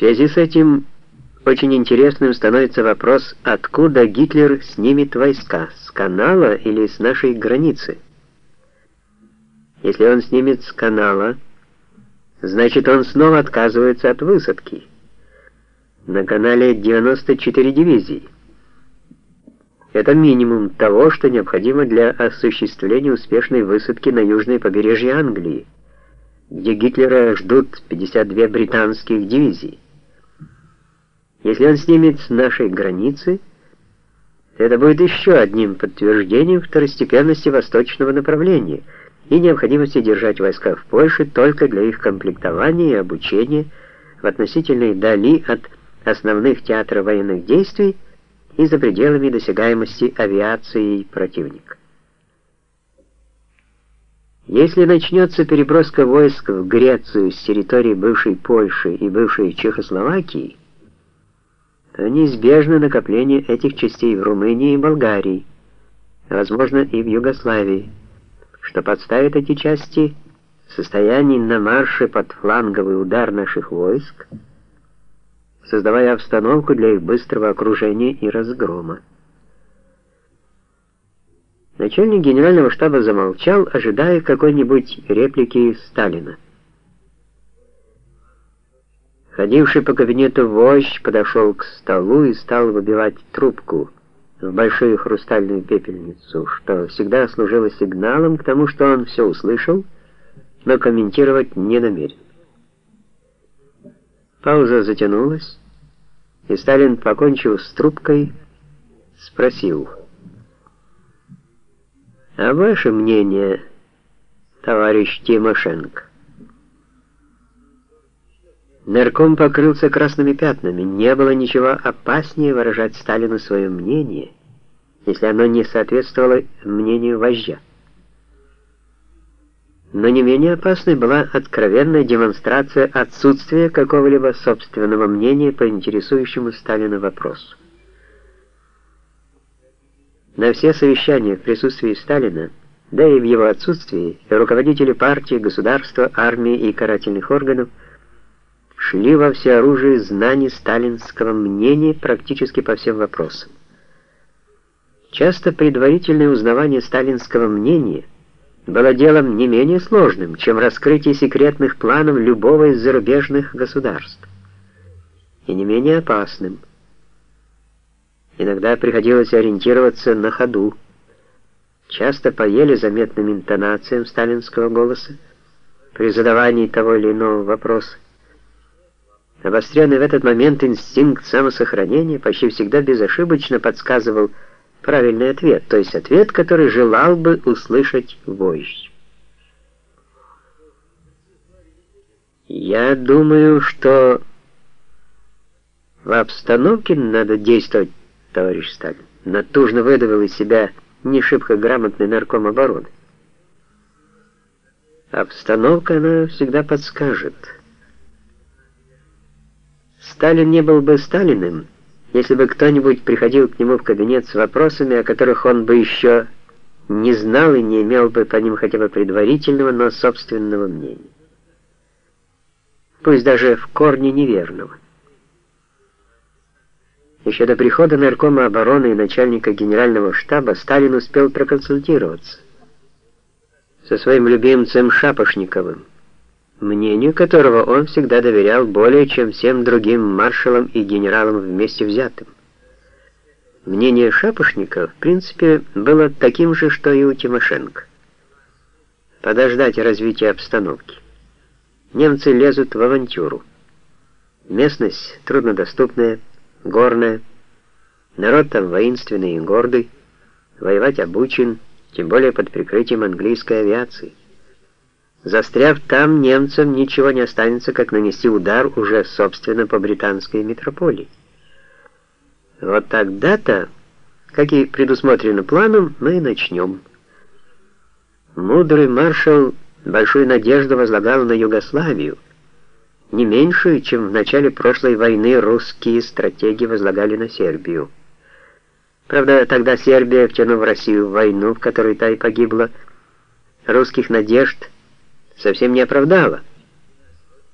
связи с этим очень интересным становится вопрос, откуда Гитлер снимет войска, с канала или с нашей границы. Если он снимет с канала, значит он снова отказывается от высадки. На канале 94 дивизии. Это минимум того, что необходимо для осуществления успешной высадки на южное побережье Англии, где Гитлера ждут 52 британских дивизии. Если он снимет с нашей границы, то это будет еще одним подтверждением второстепенности восточного направления и необходимости держать войска в Польше только для их комплектования и обучения в относительной дали от основных театров военных действий и за пределами досягаемости авиации противника. Если начнется переброска войск в Грецию с территории бывшей Польши и бывшей Чехословакии, то неизбежно накопление этих частей в Румынии и Болгарии, а возможно и в Югославии, что подставит эти части в состоянии на марше под фланговый удар наших войск, создавая обстановку для их быстрого окружения и разгрома. Начальник генерального штаба замолчал, ожидая какой-нибудь реплики Сталина. Ходивший по кабинету вождь подошел к столу и стал выбивать трубку в большую хрустальную пепельницу, что всегда служило сигналом к тому, что он все услышал, но комментировать не намерен. Пауза затянулась, и Сталин, покончив с трубкой, спросил, «А ваше мнение, товарищ Тимошенко?» Нарком покрылся красными пятнами. Не было ничего опаснее выражать Сталину свое мнение, если оно не соответствовало мнению вождя. Но не менее опасной была откровенная демонстрация отсутствия какого-либо собственного мнения по интересующему Сталина вопросу. На все совещания в присутствии Сталина, да и в его отсутствии, руководители партии, государства, армии и карательных органов – шли во всеоружии знаний сталинского мнения практически по всем вопросам. Часто предварительное узнавание сталинского мнения было делом не менее сложным, чем раскрытие секретных планов любого из зарубежных государств, и не менее опасным. Иногда приходилось ориентироваться на ходу, часто по еле заметным интонациям сталинского голоса при задавании того или иного вопроса. Обостренный в этот момент инстинкт самосохранения почти всегда безошибочно подсказывал правильный ответ, то есть ответ, который желал бы услышать вождь. Я думаю, что в обстановке надо действовать, товарищ Сталин. Натужно выдавил из себя не шибко грамотный нарком обороны. Обстановка, она всегда подскажет. Сталин не был бы Сталиным, если бы кто-нибудь приходил к нему в кабинет с вопросами, о которых он бы еще не знал и не имел бы по ним хотя бы предварительного, но собственного мнения. Пусть даже в корне неверного. Еще до прихода наркома обороны и начальника генерального штаба Сталин успел проконсультироваться со своим любимцем Шапошниковым, мнению которого он всегда доверял более чем всем другим маршалам и генералам вместе взятым. Мнение Шапошника, в принципе, было таким же, что и у Тимошенко. Подождать развития обстановки. Немцы лезут в авантюру. Местность труднодоступная, горная, народ там воинственный и гордый, воевать обучен, тем более под прикрытием английской авиации. Застряв там, немцам ничего не останется, как нанести удар уже, собственно, по британской метрополии. Вот тогда-то, как и предусмотрено планом, мы и начнем. Мудрый маршал большую надежду возлагал на Югославию, не меньшую, чем в начале прошлой войны русские стратеги возлагали на Сербию. Правда, тогда Сербия, втянув Россию в войну, в которой та и погибла, русских надежд – совсем не оправдала.